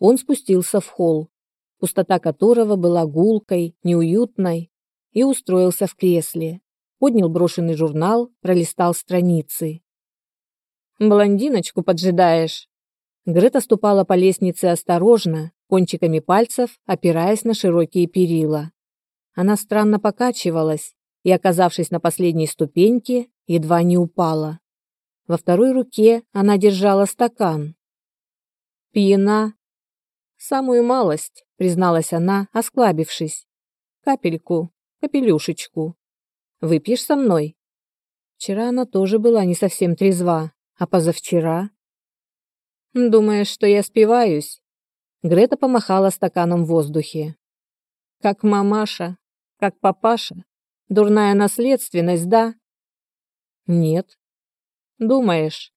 он спустился в холл, пустота которого была гулкой, неуютной, и устроился в кресле. Поднял брошенный журнал, пролистал страницы. «Блондиночку поджидаешь?» Грета ступала по лестнице осторожно, кончиками пальцев опираясь на широкие перила. Она странно покачивалась и, оказавшись на последней ступеньке, едва не упала. Во второй руке она держала стакан. «Пьяна?» «Самую малость», — призналась она, осклабившись. «Капельку, капелюшечку. Выпьешь со мной?» Вчера она тоже была не совсем трезва, а позавчера... «Думаешь, что я спиваюсь?» Грета помахала стаканом в воздухе. «Как мамаша, как папаша. Дурная наследственность, да?» «Нет», Думаешь?»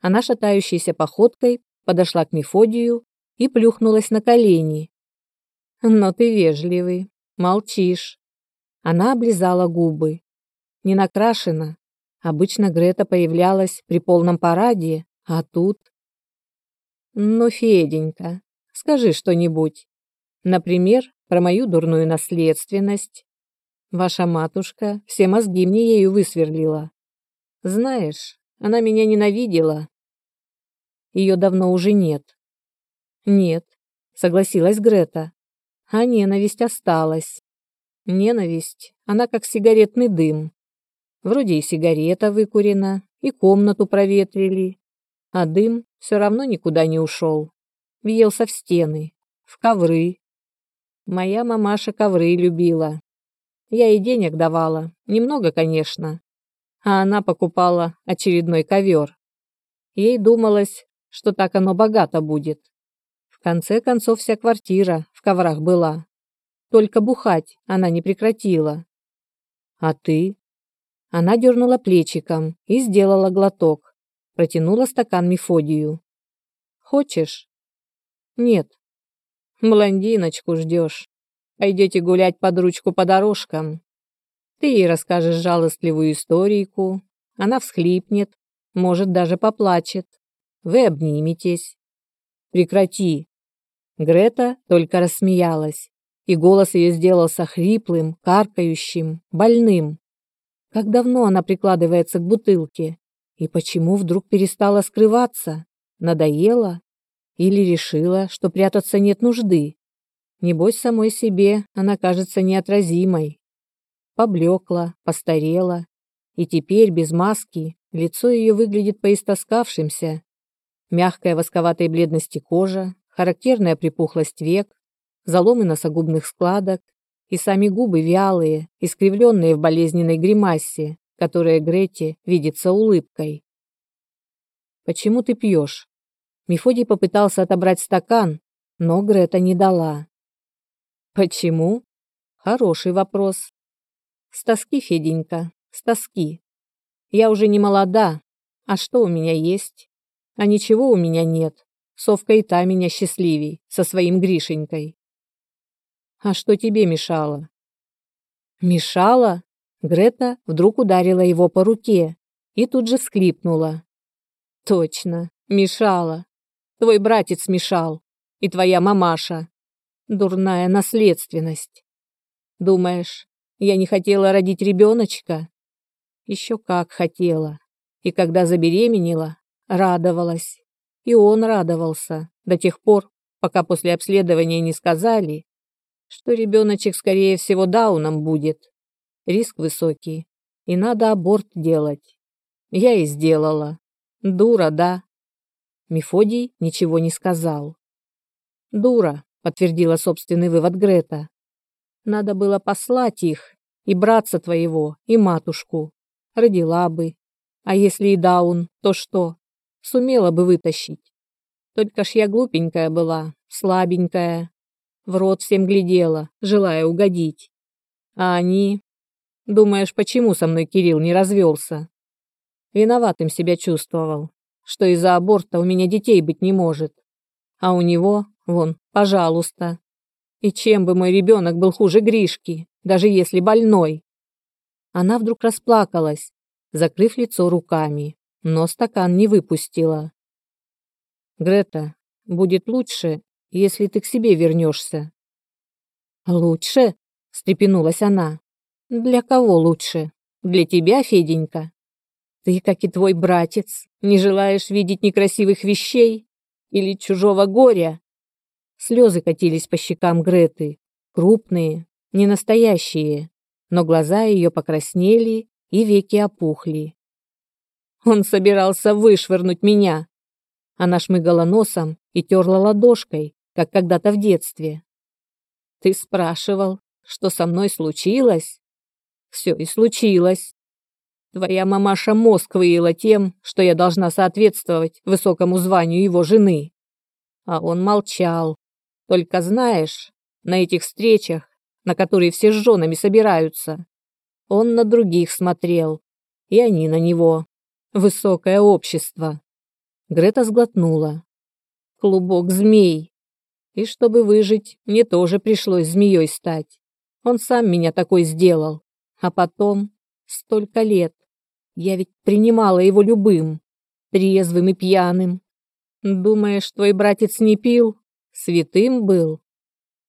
Она шатающейся походкой подошла к Мефодию и плюхнулась на колени. «Но ты вежливый, молчишь». Она облизала губы. Не накрашена. Обычно Грета появлялась при полном параде, а тут... «Ну, Феденька, скажи что-нибудь. Например, про мою дурную наследственность. Ваша матушка все мозги мне ею высверлила. Знаешь, она меня ненавидела. Ее давно уже нет. Нет, согласилась Грета. А ненависть осталась. Ненависть, она как сигаретный дым. Вроде и сигарета выкурена, и комнату проветрили, а дым все равно никуда не ушел. Въелся в стены, в ковры. Моя мамаша ковры любила. Я ей денег давала, немного, конечно, а она покупала очередной ковер. Ей думалось, что так оно богато будет. Конце концов, вся квартира в коврах была. Только бухать она не прекратила. А ты? Она дернула плечиком и сделала глоток. Протянула стакан Мефодию. Хочешь? Нет. Блондиночку ждешь. Пойдете гулять под ручку по дорожкам. Ты ей расскажешь жалостливую историку, она всхлипнет, может, даже поплачет. Вы обниметесь. Прекрати. Грета только рассмеялась, и голос ее сделался хриплым, каркающим, больным. Как давно она прикладывается к бутылке? И почему вдруг перестала скрываться? Надоело? Или решила, что прятаться нет нужды? Небось, самой себе она кажется неотразимой, поблекла, постарела, и теперь без маски лицо ее выглядит поистоскавшимся. Мягкая восковатой бледности кожа, характерная припухлость век, заломы носогубных складок и сами губы вялые, искривленные в болезненной гримасе, которая Грете видится улыбкой. «Почему ты пьешь?» Мефодий попытался отобрать стакан, но Грета не дала. «Почему?» Хороший вопрос. С тоски, Феденька, с тоски. Я уже не молода, а что у меня есть? А ничего у меня нет. Совка и та меня счастливей, со своим Гришенькой. А что тебе мешало? Мешало? Грета вдруг ударила его по руке и тут же всклипнула. Точно, мешало. Твой братец мешал. И твоя мамаша. Дурная наследственность. Думаешь, я не хотела родить ребеночка. Еще как хотела. И когда забеременела, радовалась. И он радовался до тех пор, пока после обследования не сказали, что ребеночек, скорее всего, дауном будет. Риск высокий, и надо аборт делать. Я и сделала. Дура, да? Мефодий ничего не сказал. Дура, подтвердила собственный вывод Грета. Надо было послать их, и братца твоего, и матушку. Родила бы. А если и даун, то что? Сумела бы вытащить. Только ж я глупенькая была, слабенькая. В рот всем глядела, желая угодить. А они... Думаешь, почему со мной Кирилл не развелся? Виноватым себя чувствовал, что из-за аборта у меня детей быть не может. А у него, вон, пожалуйста, и чем бы мой ребенок был хуже Гришки, даже если больной? Она вдруг расплакалась, закрыв лицо руками, но стакан не выпустила. Грета, будет лучше, если ты к себе вернешься. Лучше? встрепенулась она. Для кого лучше? Для тебя, Феденька? Ты, как и твой братец, не желаешь видеть некрасивых вещей или чужого горя? Слезы катились по щекам Греты, крупные, не настоящие, но глаза ее покраснели и веки опухли. Он собирался вышвырнуть меня. Она шмыгала носом и терла ладошкой, как когда-то в детстве. Ты спрашивал, что со мной случилось? Все и случилось. Твоя мамаша мозг выела тем, что я должна соответствовать высокому званию его жены. А он молчал. Только знаешь, на этих встречах, на которые все с женами собираются, он на других смотрел, и они на него. Высокое общество. Грета сглотнула. Клубок змей. И чтобы выжить, мне тоже пришлось змеей стать. Он сам меня такой сделал. А потом столько лет. Я ведь принимала его любым, трезвым и пьяным. Думаешь, твой братец не пил? Святым был?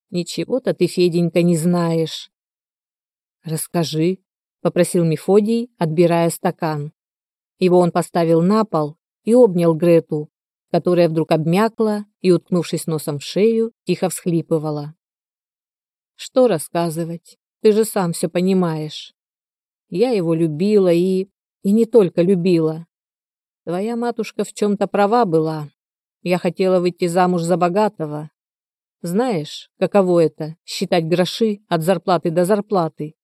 Ничего-то ты, Феденька, не знаешь. Расскажи, попросил Мефодий, отбирая стакан. Его он поставил на пол и обнял Грету, которая вдруг обмякла и, уткнувшись носом в шею, тихо всхлипывала. Что рассказывать? Ты же сам все понимаешь. Я его любила и... и не только любила. Твоя матушка в чем-то права была. Я хотела выйти замуж за богатого. Знаешь, каково это — считать гроши от зарплаты до зарплаты?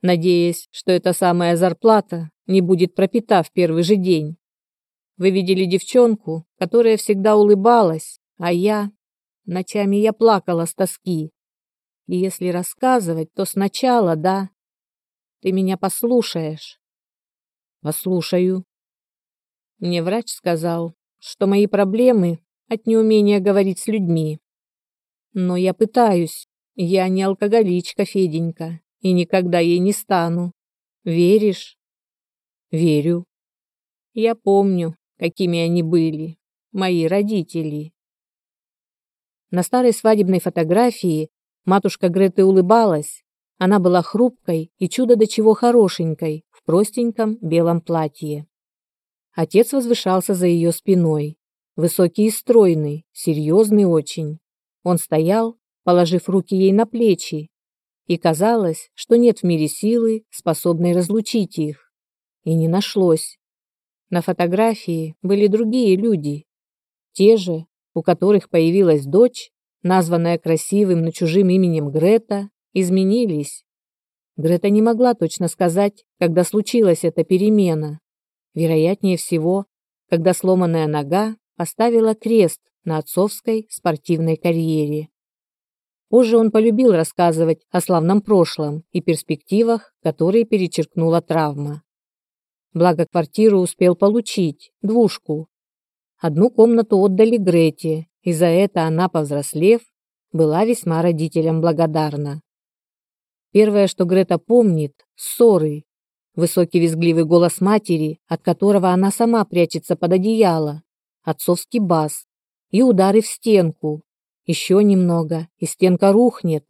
Надеясь, что эта самая зарплата не будет пропита в первый же день. Вы видели девчонку, которая всегда улыбалась, а я... Ночами я плакала с тоски. И если рассказывать, то сначала, да. Ты меня послушаешь. Послушаю. Мне врач сказал, что мои проблемы от неумения говорить с людьми. Но я пытаюсь. Я не алкоголичка, Феденька, и никогда ей не стану. Веришь? Верю. Я помню, какими они были, мои родители. На старой свадебной фотографии матушка Греты улыбалась. Она была хрупкой и чудо до чего хорошенькой в простеньком белом платье. Отец возвышался за ее спиной, высокий и стройный, серьезный очень. Он стоял, положив руки ей на плечи, и казалось, что нет в мире силы, способной разлучить их. И не нашлось. На фотографии были другие люди, те же, у которых появилась дочь, названная красивым, но чужим именем Грета, изменились. Грета не могла точно сказать, когда случилась эта перемена. Вероятнее всего, когда сломанная нога поставила крест на отцовской спортивной карьере. Позже он полюбил рассказывать о славном прошлом и перспективах, которые перечеркнула травма. Благо квартиру успел получить, двушку. Одну комнату отдали Грете, и за это она, повзрослев, была весьма родителям благодарна. Первое, что Грета помнит – ссоры. Высокий визгливый голос матери, от которого она сама прячется под одеяло, отцовский бас и удары в стенку, еще немного, и стенка рухнет.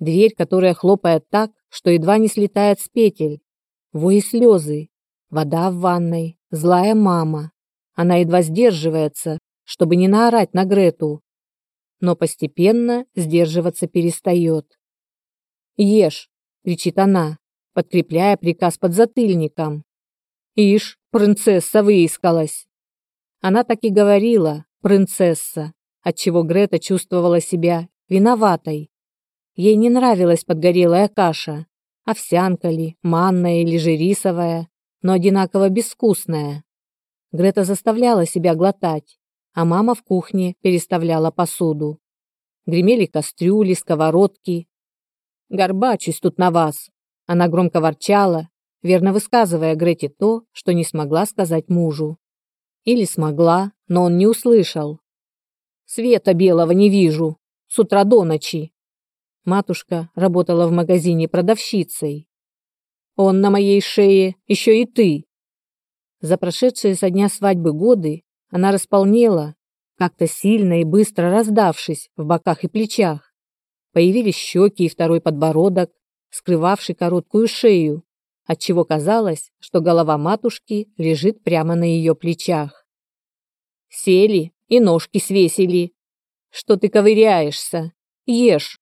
Дверь, которая хлопает так, что едва не слетает с петель. Вой и слезы. Вода в ванной. Злая мама. Она едва сдерживается, чтобы не наорать на Грету. Но постепенно сдерживаться перестает. «Ешь!» — кричит она, подкрепляя приказ под затыльником. «Ишь, принцесса выискалась!» Она так и говорила, принцесса, отчего Грета чувствовала себя виноватой. Ей не нравилась подгорелая каша, овсянка ли, манная или же рисовая, но одинаково безвкусная. Грета заставляла себя глотать, а мама в кухне переставляла посуду. Гремели кастрюли, сковородки. «Горбачусь тут на вас!» Она громко ворчала, верно высказывая Грете то, что не смогла сказать мужу. Или смогла, но он не услышал, Света белого не вижу. С утра до ночи. Матушка работала в магазине продавщицей. Он на моей шее, еще и ты. За прошедшие со дня свадьбы годы она располнела, как-то сильно и быстро раздавшись в боках и плечах. Появились щеки и второй подбородок, скрывавший короткую шею, отчего казалось, что голова матушки лежит прямо на ее плечах. Сели и ножки свесили. Что ты ковыряешься? Ешь.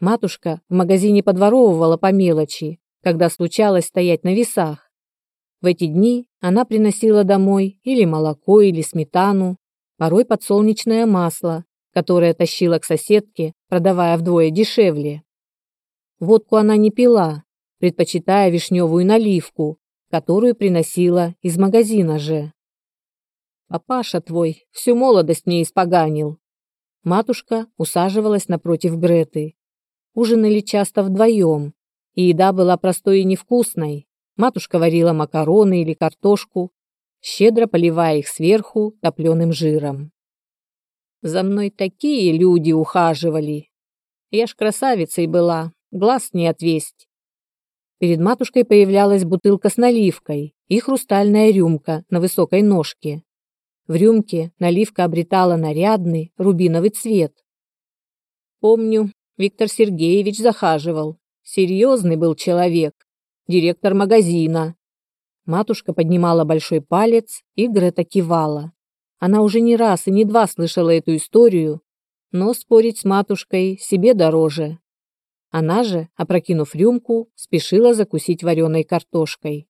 Матушка в магазине подворовывала по мелочи, когда случалось стоять на весах. В эти дни она приносила домой или молоко, или сметану, порой подсолнечное масло, которое тащила к соседке, продавая вдвое дешевле. Водку она не пила, предпочитая вишневую наливку, которую приносила из магазина же. Папаша твой всю молодость мне испоганил. Матушка усаживалась напротив Греты. Ужинали часто вдвоем, и еда была простой и невкусной. Матушка варила макароны или картошку, щедро поливая их сверху топленым жиром. За мной такие люди ухаживали. Я ж красавицей была, глаз не отвесть. Перед матушкой появлялась бутылка с наливкой и хрустальная рюмка на высокой ножке. В рюмке наливка обретала нарядный рубиновый цвет. Помню, Виктор Сергеевич захаживал. Серьезный был человек, директор магазина. Матушка поднимала большой палец, и Грета кивала. Она уже не раз и не два слышала эту историю, но спорить с матушкой себе дороже. Она же, опрокинув рюмку, спешила закусить вареной картошкой.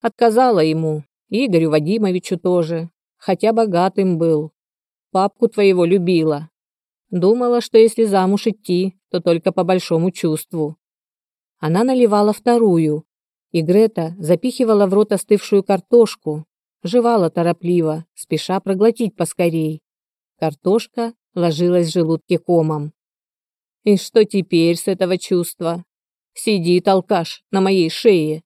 Отказала ему, Игорю Вадимовичу тоже, хотя богатым был. Папку твоего любила. Думала, что если замуж идти, то только по большому чувству. Она наливала вторую, и Грета запихивала в рот остывшую картошку, жевала торопливо, спеша проглотить поскорей. Картошка ложилась в желудке комом. И что теперь с этого чувства? Сидит алкаш на моей шее.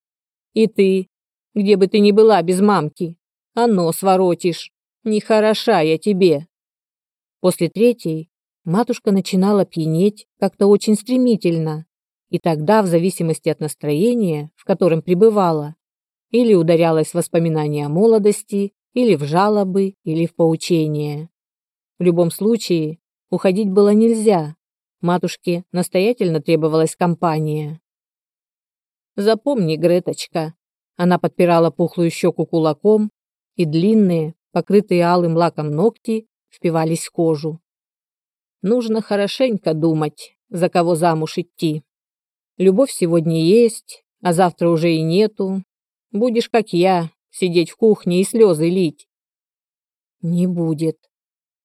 И ты, где бы ты ни была без мамки, а нос воротишь. Нехороша я тебе. После третьей матушка начинала пьянеть как-то очень стремительно, и тогда, в зависимости от настроения, в котором пребывала, или ударялась в воспоминания о молодости, или в жалобы, или в поучения. В любом случае, уходить было нельзя, Матушке настоятельно требовалась компания. «Запомни, Греточка», она подпирала пухлую щеку кулаком, и длинные, покрытые алым лаком ногти впивались в кожу. Нужно хорошенько думать, за кого замуж идти. Любовь сегодня есть, а завтра уже и нету. Будешь, как я, сидеть в кухне и слезы лить. Не будет.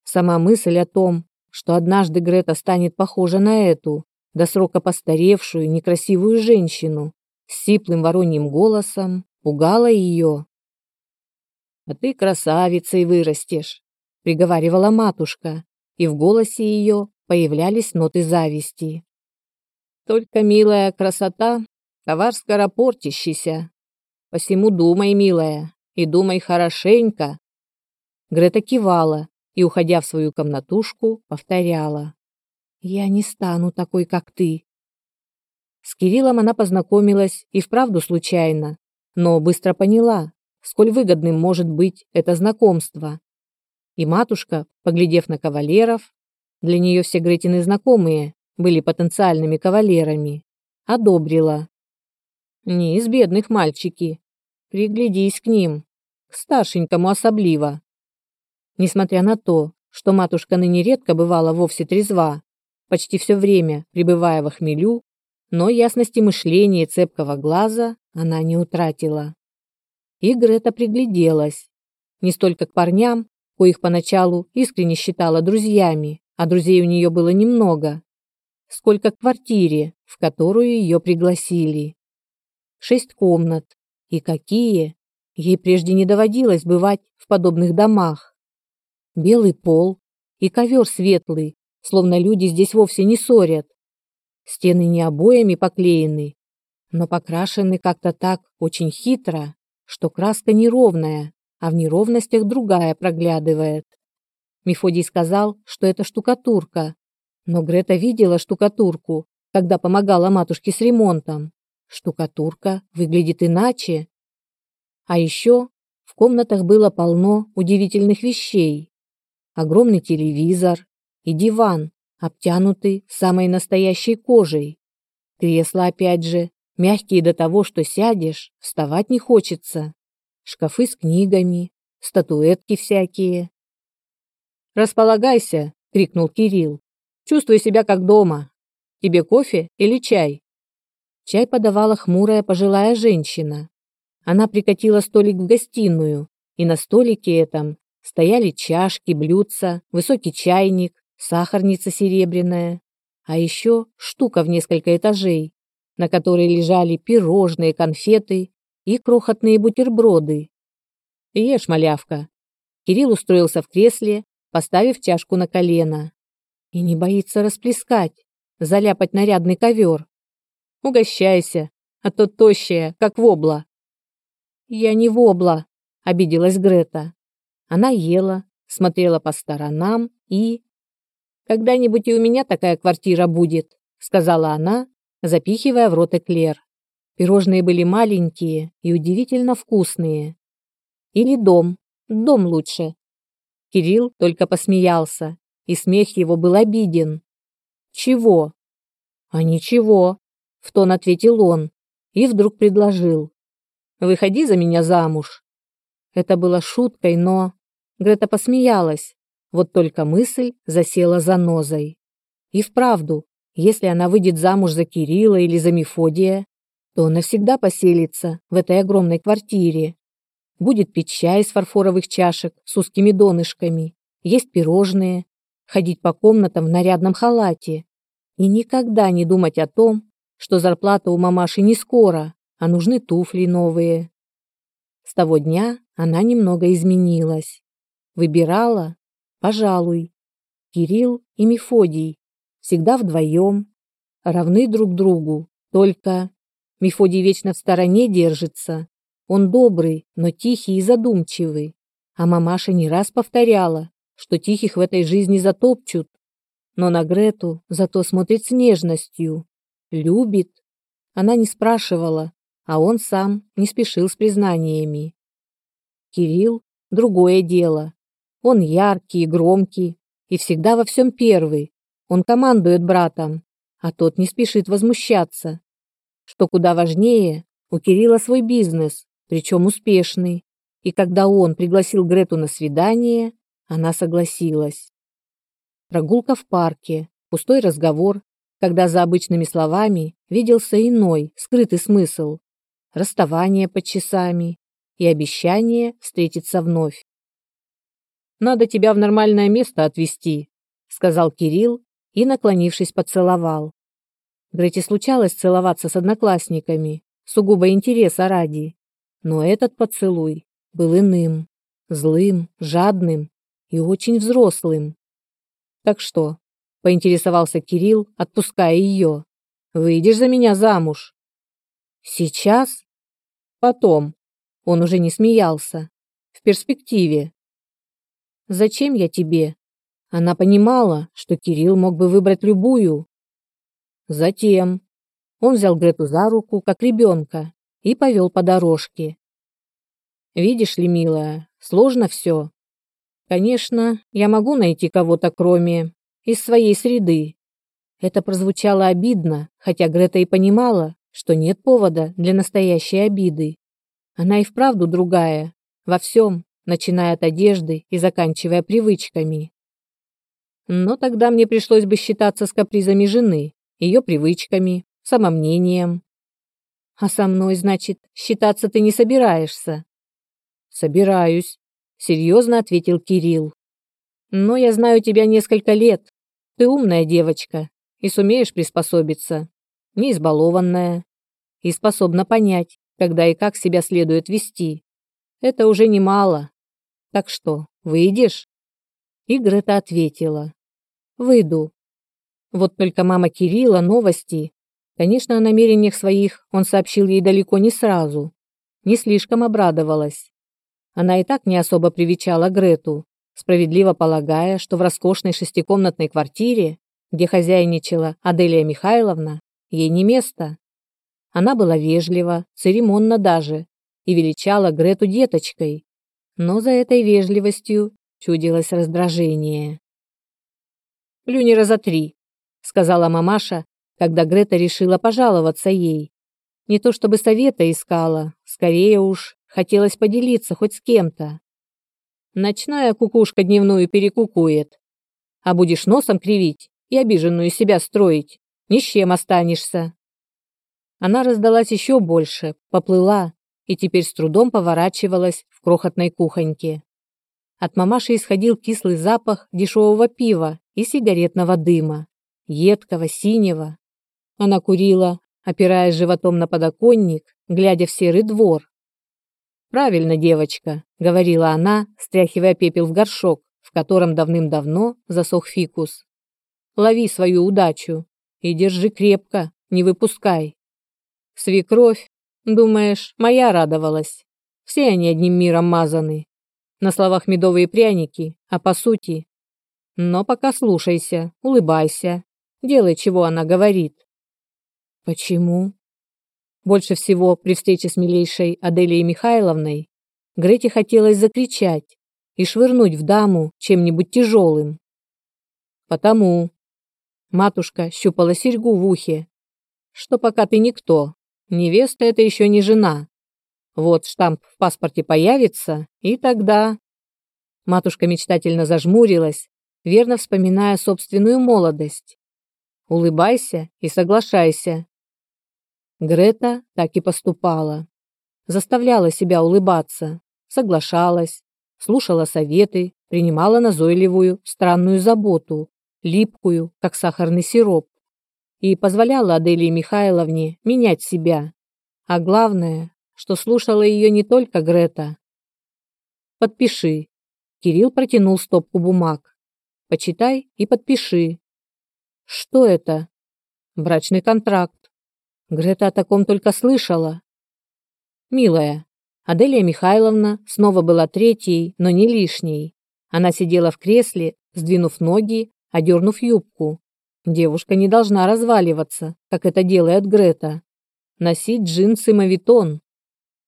Сама мысль о том, что однажды Грета станет похожа на эту, до срока постаревшую, некрасивую женщину, с сиплым вороньим голосом, пугала ее. «А ты красавицей вырастешь», — приговаривала матушка, и в голосе ее появлялись ноты зависти. «Только милая красота, товар скоропортящийся. Посему думай, милая, и думай хорошенько». Грета кивала, и, уходя в свою комнатушку, повторяла. «Я не стану такой, как ты». С Кириллом она познакомилась и вправду случайно, но быстро поняла, сколь выгодным может быть это знакомство. И матушка, поглядев на кавалеров, для нее все Гретины знакомые были потенциальными кавалерами, одобрила. Не из бедных мальчики. Приглядись к ним, к старшенькому особливо. Несмотря на то, что матушка ныне редко бывала вовсе трезва, почти все время пребывая в хмелю, но ясности мышления и цепкого глаза она не утратила. И Грета пригляделась. Не столько к парням, коих поначалу искренне считала друзьями, а друзей у нее было немного, сколько к квартире, в которую ее пригласили. Шесть комнат. И какие! Ей прежде не доводилось бывать в подобных домах белый пол и ковер светлый, словно люди здесь вовсе не ссорят. Стены не обоями поклеены, но покрашены как-то так очень хитро, что краска неровная, а в неровностях другая проглядывает. Мефодий сказал, что это штукатурка, но Грета видела штукатурку, когда помогала матушке с ремонтом. Штукатурка выглядит иначе. А еще в комнатах было полно удивительных вещей. огромный телевизор и диван, обтянутый самой настоящей кожей. Кресла опять же, мягкие до того, что сядешь, вставать не хочется. Шкафы с книгами, статуэтки всякие. «Располагайся!» — крикнул Кирилл. «Чувствуй себя как дома. Тебе кофе или чай?» Чай подавала хмурая пожилая женщина. Она прикатила столик в гостиную, и на столике этом стояли чашки, блюдца, высокий чайник, сахарница серебряная, а еще штука в несколько этажей, на которой лежали пирожные, конфеты и крохотные бутерброды. «Ешь, малявка!» Кирилл устроился в кресле, поставив чашку на колено. И не боится расплескать, заляпать нарядный ковер. Угощайся, а то тощая, как вобла. Я не вобла, обиделась Грета. Она ела, смотрела по сторонам и... «Когда-нибудь и у меня такая квартира будет», сказала она, запихивая в рот эклер. Пирожные были маленькие и удивительно вкусные. Или дом, дом лучше. Кирилл только посмеялся, и смех его был обиден. «Чего?» «А ничего», в тон ответил он и вдруг предложил. «Выходи за меня замуж». Это было шуткой, но... Грета посмеялась. Вот только мысль засела за нозой. И вправду, если она выйдет замуж за Кирилла или за Мефодия, то он навсегда поселится в этой огромной квартире. Будет пить чай из фарфоровых чашек с узкими донышками, есть пирожные, ходить по комнатам в нарядном халате и никогда не думать о том, что зарплата у мамаши не скоро, а нужны туфли новые. С того дня она немного изменилась. Выбирала, пожалуй, Кирилл и Мефодий, всегда вдвоем, равны друг другу, только Мефодий вечно в стороне держится. Он добрый, но тихий и задумчивый. А мамаша не раз повторяла, что тихих в этой жизни затопчут. Но на Грету зато смотрит с нежностью, Любит. Она не спрашивала, а он сам не спешил с признаниями. Кирилл – другое дело. Он яркий и громкий, и всегда во всем первый. Он командует братом, а тот не спешит возмущаться. Что куда важнее, у Кирилла свой бизнес, причем успешный. И когда он пригласил Грету на свидание, она согласилась. Прогулка в парке, пустой разговор когда за обычными словами виделся иной, скрытый смысл, расставание под часами и обещание встретиться вновь. «Надо тебя в нормальное место отвезти», — сказал Кирилл и, наклонившись, поцеловал. Грете случалось целоваться с одноклассниками, сугубо интереса ради, но этот поцелуй был иным, злым, жадным и очень взрослым. Так что, поинтересовался Кирилл, отпуская ее. Выйдешь за меня замуж? Сейчас? Потом. Он уже не смеялся. В перспективе. Зачем я тебе? Она понимала, что Кирилл мог бы выбрать любую. Затем он взял Грету за руку, как ребенка, и повел по дорожке. Видишь ли, милая, сложно все. Конечно, я могу найти кого-то кроме из своей среды. Это прозвучало обидно, хотя Грета и понимала, что нет повода для настоящей обиды. Она и вправду другая, во всем, начиная от одежды и заканчивая привычками. Но тогда мне пришлось бы считаться с капризами жены, ее привычками, самомнением. А со мной, значит, считаться ты не собираешься? Собираюсь, серьезно ответил Кирилл. Но я знаю тебя несколько лет. Ты умная девочка и сумеешь приспособиться. Не избалованная. И способна понять, когда и как себя следует вести. Это уже немало. Так что, выйдешь? И Грета ответила. Выйду. Вот только мама Кирилла новости. Конечно, о намерениях своих он сообщил ей далеко не сразу. Не слишком обрадовалась. Она и так не особо привечала Грету, справедливо полагая, что в роскошной шестикомнатной квартире, где хозяйничала Аделия Михайловна, ей не место. Она была вежлива, церемонна даже, и величала Грету деточкой. Но за этой вежливостью чудилось раздражение. «Плюни раза три», — сказала мамаша, когда Грета решила пожаловаться ей. Не то чтобы совета искала, скорее уж хотелось поделиться хоть с кем-то. Ночная кукушка дневную перекукует. А будешь носом кривить и обиженную себя строить, ни с чем останешься. Она раздалась еще больше, поплыла и теперь с трудом поворачивалась в крохотной кухоньке. От мамаши исходил кислый запах дешевого пива и сигаретного дыма, едкого, синего. Она курила, опираясь животом на подоконник, глядя в серый двор. «Правильно, девочка», — говорила она, стряхивая пепел в горшок, в котором давным-давно засох фикус. «Лови свою удачу и держи крепко, не выпускай. Свекровь, думаешь, моя радовалась. Все они одним миром мазаны. На словах медовые пряники, а по сути. Но пока слушайся, улыбайся, делай, чего она говорит. Почему? Больше всего при встрече с милейшей Аделией Михайловной Грете хотелось закричать и швырнуть в даму чем-нибудь тяжелым. Потому матушка щупала серьгу в ухе, что пока ты никто, Невеста это еще не жена. Вот штамп в паспорте появится, и тогда... Матушка мечтательно зажмурилась, верно вспоминая собственную молодость. Улыбайся и соглашайся. Грета так и поступала. Заставляла себя улыбаться, соглашалась, слушала советы, принимала назойливую, странную заботу, липкую, как сахарный сироп и позволяла Аделии Михайловне менять себя. А главное, что слушала ее не только Грета. «Подпиши». Кирилл протянул стопку бумаг. «Почитай и подпиши». «Что это?» «Брачный контракт». Грета о таком только слышала. «Милая, Аделия Михайловна снова была третьей, но не лишней. Она сидела в кресле, сдвинув ноги, одернув юбку, Девушка не должна разваливаться, как это делает Грета. Носить джинсы мавитон.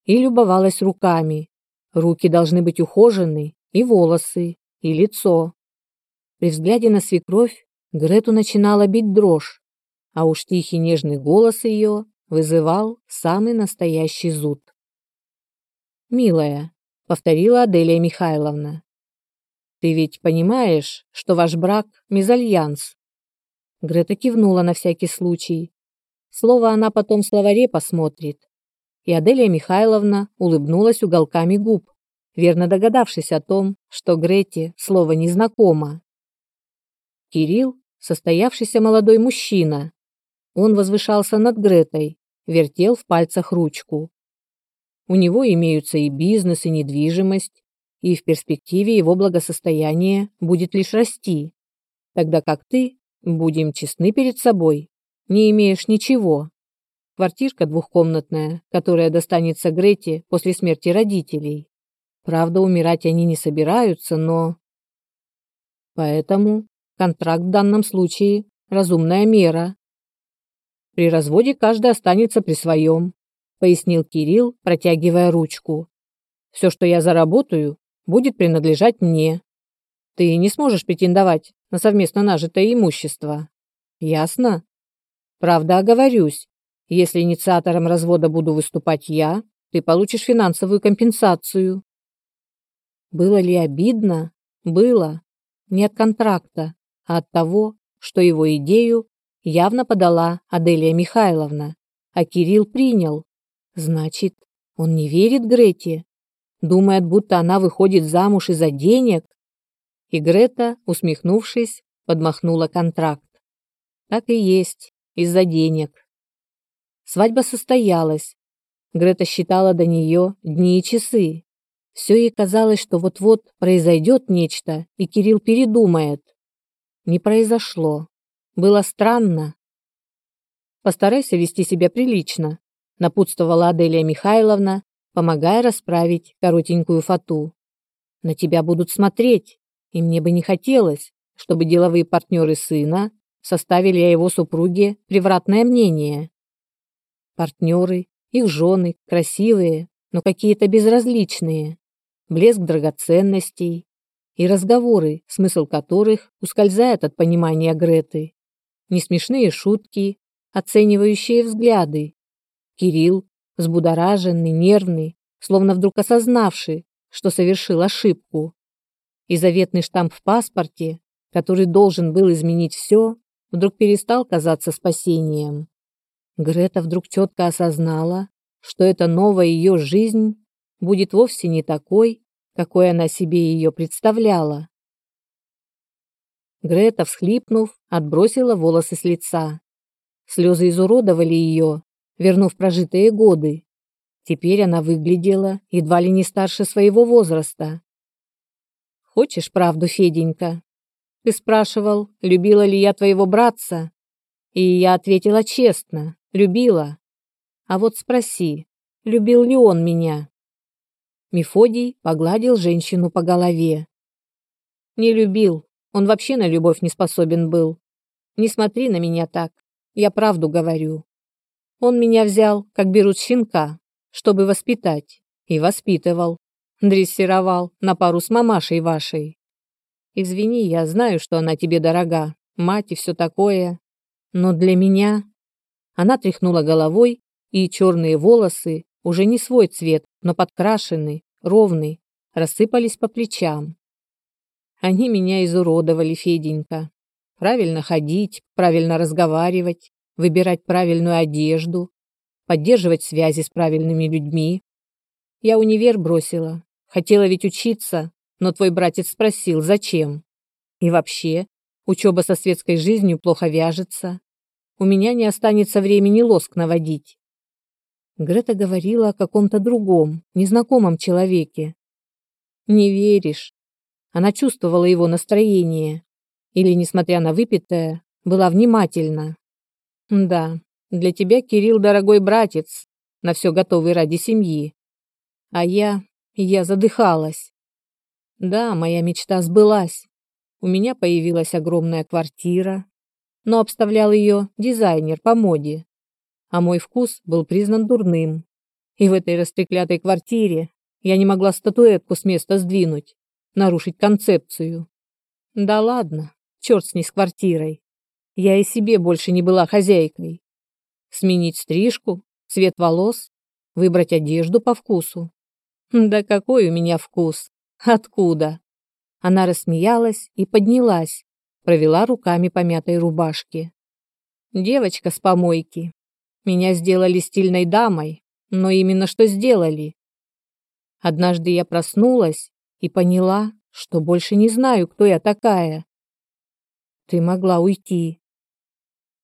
И любовалась руками. Руки должны быть ухожены, и волосы, и лицо. При взгляде на свекровь Грету начинала бить дрожь, а уж тихий нежный голос ее вызывал самый настоящий зуд. «Милая», — повторила Аделия Михайловна, — «ты ведь понимаешь, что ваш брак — мезальянс, Грета кивнула на всякий случай. Слово она потом в словаре посмотрит. И Аделия Михайловна улыбнулась уголками губ, верно догадавшись о том, что Грете слово незнакомо. Кирилл – состоявшийся молодой мужчина. Он возвышался над Гретой, вертел в пальцах ручку. У него имеются и бизнес, и недвижимость, и в перспективе его благосостояние будет лишь расти, тогда как ты Будем честны перед собой. Не имеешь ничего. Квартирка двухкомнатная, которая достанется Грете после смерти родителей. Правда, умирать они не собираются, но... Поэтому контракт в данном случае – разумная мера. При разводе каждый останется при своем, пояснил Кирилл, протягивая ручку. Все, что я заработаю, будет принадлежать мне. Ты не сможешь претендовать на совместно нажитое имущество. Ясно? Правда, оговорюсь. Если инициатором развода буду выступать я, ты получишь финансовую компенсацию. Было ли обидно? Было. Не от контракта, от того, что его идею явно подала Аделия Михайловна, а Кирилл принял. Значит, он не верит Грете, думает, будто она выходит замуж из-за денег, и Грета, усмехнувшись, подмахнула контракт. Так и есть, из-за денег. Свадьба состоялась. Грета считала до нее дни и часы. Все ей казалось, что вот-вот произойдет нечто, и Кирилл передумает. Не произошло. Было странно. «Постарайся вести себя прилично», — напутствовала Аделия Михайловна, помогая расправить коротенькую фату. «На тебя будут смотреть, и мне бы не хотелось, чтобы деловые партнеры сына составили о его супруге превратное мнение. Партнеры, их жены, красивые, но какие-то безразличные. Блеск драгоценностей. И разговоры, смысл которых ускользает от понимания Греты. Несмешные шутки, оценивающие взгляды. Кирилл, взбудораженный, нервный, словно вдруг осознавший, что совершил ошибку. И заветный штамп в паспорте, который должен был изменить все, вдруг перестал казаться спасением. Грета вдруг четко осознала, что эта новая ее жизнь будет вовсе не такой, какой она себе ее представляла. Грета, всхлипнув, отбросила волосы с лица. Слезы изуродовали ее, вернув прожитые годы. Теперь она выглядела едва ли не старше своего возраста. «Хочешь правду, Феденька? Ты спрашивал, любила ли я твоего братца? И я ответила честно, любила. А вот спроси, любил ли он меня?» Мефодий погладил женщину по голове. «Не любил, он вообще на любовь не способен был. Не смотри на меня так, я правду говорю. Он меня взял, как берут щенка, чтобы воспитать, и воспитывал, дрессировал на пару с мамашей вашей. Извини, я знаю, что она тебе дорога, мать и все такое, но для меня...» Она тряхнула головой, и черные волосы, уже не свой цвет, но подкрашенный, ровный, рассыпались по плечам. Они меня изуродовали, Феденька. Правильно ходить, правильно разговаривать, выбирать правильную одежду, поддерживать связи с правильными людьми. Я универ бросила. Хотела ведь учиться, но твой братец спросил, зачем. И вообще, учеба со светской жизнью плохо вяжется. У меня не останется времени лоск наводить. Грета говорила о каком-то другом, незнакомом человеке. Не веришь. Она чувствовала его настроение. Или, несмотря на выпитое, была внимательна. Да, для тебя Кирилл дорогой братец, на все готовый ради семьи. А я, я задыхалась. Да, моя мечта сбылась. У меня появилась огромная квартира, но обставлял ее дизайнер по моде а мой вкус был признан дурным. И в этой растреклятой квартире я не могла статуэтку с места сдвинуть, нарушить концепцию. Да ладно, черт с ней с квартирой. Я и себе больше не была хозяйкой. Сменить стрижку, цвет волос, выбрать одежду по вкусу. Да какой у меня вкус? Откуда? Она рассмеялась и поднялась, провела руками по мятой рубашке. Девочка с помойки, меня сделали стильной дамой, но именно что сделали. Однажды я проснулась и поняла, что больше не знаю, кто я такая. Ты могла уйти.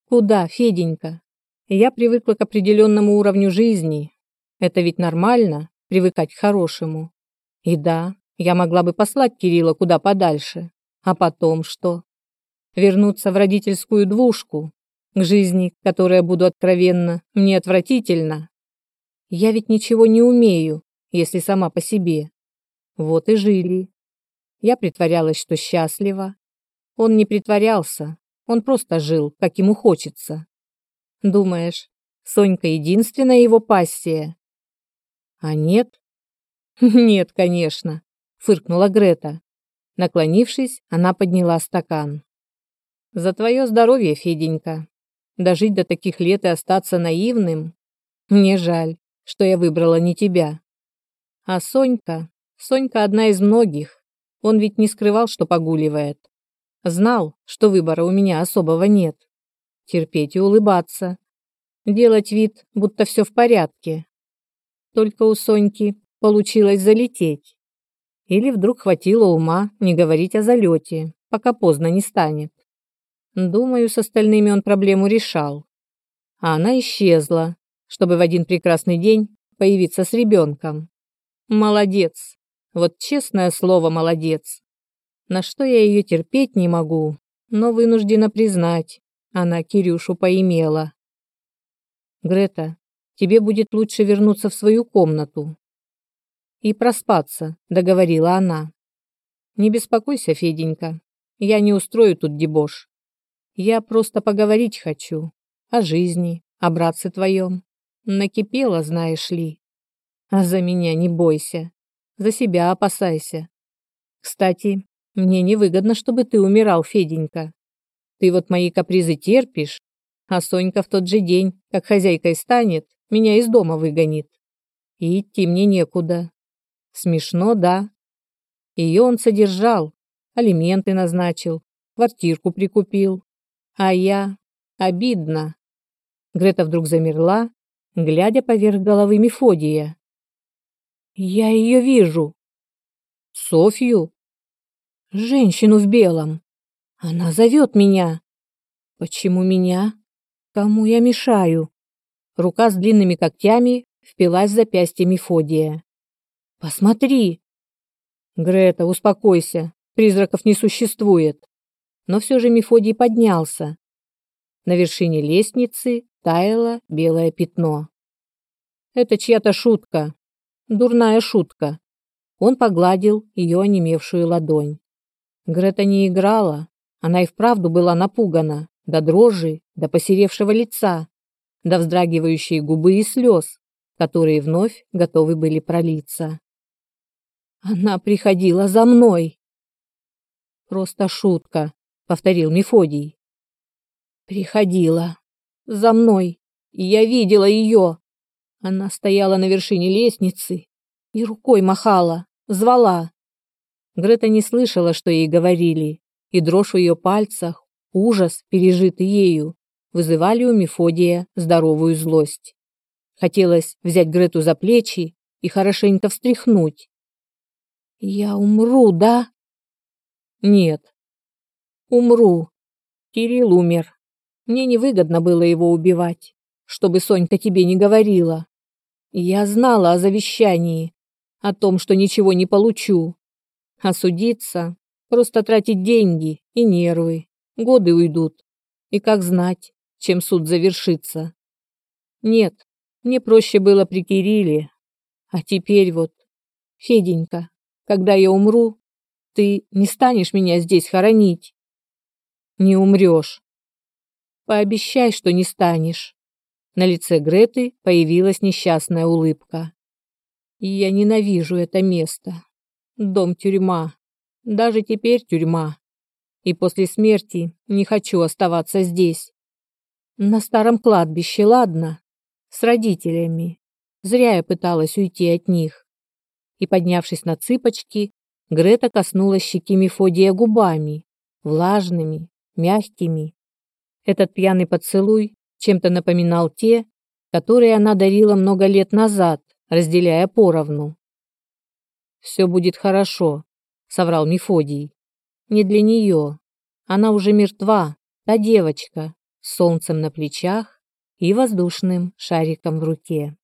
Куда, Феденька? Я привыкла к определенному уровню жизни. Это ведь нормально, привыкать к хорошему. И да, я могла бы послать Кирилла куда подальше. А потом что? Вернуться в родительскую двушку, к жизни, которая, буду откровенна, мне отвратительно. Я ведь ничего не умею, если сама по себе. Вот и жили. Я притворялась, что счастлива. Он не притворялся, он просто жил, как ему хочется. Думаешь, Сонька единственная его пассия? А нет? Нет, конечно, фыркнула Грета. Наклонившись, она подняла стакан. За твое здоровье, Феденька. Дожить до таких лет и остаться наивным? Мне жаль, что я выбрала не тебя. А Сонька? Сонька одна из многих. Он ведь не скрывал, что погуливает. Знал, что выбора у меня особого нет. Терпеть и улыбаться. Делать вид, будто все в порядке. Только у Соньки получилось залететь. Или вдруг хватило ума не говорить о залете, пока поздно не станет. Думаю, с остальными он проблему решал. А она исчезла, чтобы в один прекрасный день появиться с ребенком. Молодец. Вот честное слово, молодец. На что я ее терпеть не могу, но вынуждена признать, она Кирюшу поимела. Грета, тебе будет лучше вернуться в свою комнату. И проспаться, договорила она. Не беспокойся, Феденька, я не устрою тут дебош. Я просто поговорить хочу. О жизни, о братце твоем. Накипело, знаешь ли. А за меня не бойся. За себя опасайся. Кстати, Мне невыгодно, чтобы ты умирал, Феденька. Ты вот мои капризы терпишь, а Сонька в тот же день, как хозяйкой станет, меня из дома выгонит. И идти мне некуда. Смешно, да? Ее он содержал, алименты назначил, квартирку прикупил. А я... Обидно. Грета вдруг замерла, глядя поверх головы Мефодия. «Я ее вижу». «Софью?» «Женщину в белом. Она зовет меня». «Почему меня? Кому я мешаю?» Рука с длинными когтями впилась в запястье Мефодия. «Посмотри!» «Грета, успокойся, призраков не существует». Но все же Мефодий поднялся. На вершине лестницы таяло белое пятно. «Это чья-то шутка. Дурная шутка». Он погладил ее онемевшую ладонь. Грета не играла, она и вправду была напугана, до дрожи, до посеревшего лица до вздрагивающей губы и слез, которые вновь готовы были пролиться. Она приходила за мной. Просто шутка, повторил Мефодий. Приходила за мной, я видела ее. Она стояла на вершине лестницы и рукой махала, звала. Грета не слышала, что ей говорили, и дрожь в ее пальцах, ужас, пережитый ею, вызывали у Мефодия здоровую злость. Хотелось взять Грету за плечи и хорошенько встряхнуть. «Я умру, да?» «Нет». «Умру. Кирилл умер. Мне невыгодно было его убивать, чтобы Сонька тебе не говорила. Я знала о завещании, о том, что ничего не получу. А судиться, просто тратить деньги и нервы, годы уйдут. И как знать, чем суд завершится. Нет, мне проще было при Кирилле. А теперь вот, Феденька, когда я умру, ты не станешь меня здесь хоронить. Не умрешь. Пообещай, что не станешь. На лице Греты появилась несчастная улыбка. Я ненавижу это место. Дом-тюрьма. Даже теперь тюрьма. И после смерти не хочу оставаться здесь. На старом кладбище, ладно. С родителями. Зря я пыталась уйти от них. И, поднявшись на цыпочки, Грета коснулась щеки Мефодия губами, влажными, мягкими. Этот пьяный поцелуй чем-то напоминал те, которые она дарила много лет назад, разделяя поровну. «Все будет хорошо», — соврал Мефодий. «Не для нее. Она уже мертва, та девочка, солнцем на плечах и воздушным шариком в руке.